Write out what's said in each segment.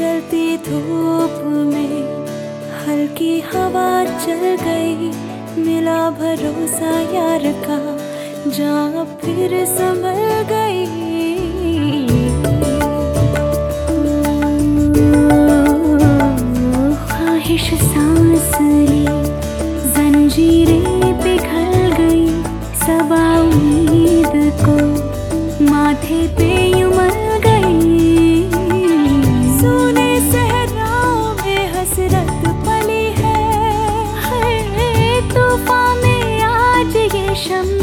जलती धूप में, हल्की हवा चल गई। मिला भरोसा यार का जा फिर संभल गई। ख्वाहिश सांस ली, जंजीरें पिघल गई। सबा उम्मीद को माथे पे पली है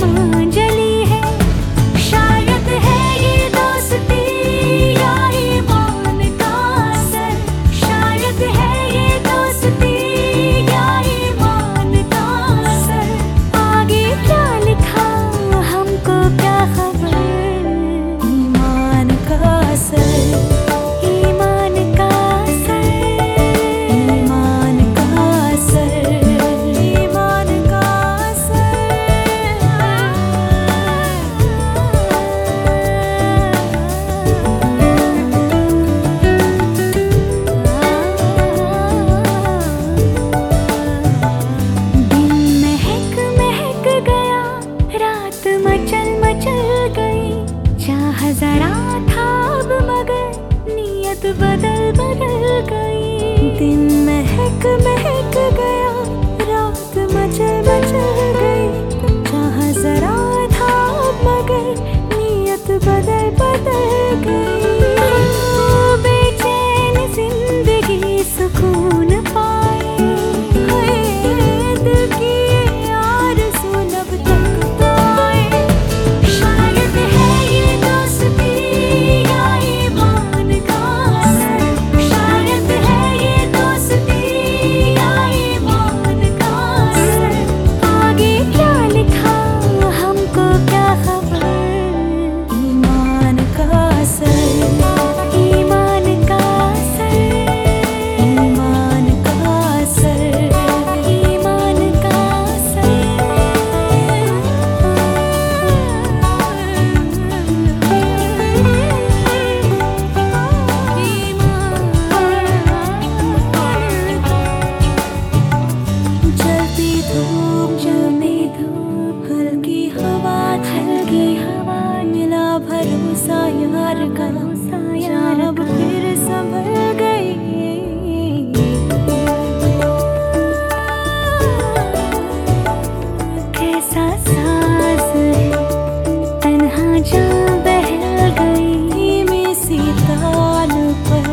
जरा था मगर नियत बदल बदल गई। दिन महक महक गया रात मचल मचल धूप जमी धूप, हल्की हवा हल्की हवा, मिला भरोसा यार का। सास तन्हा गई में पर।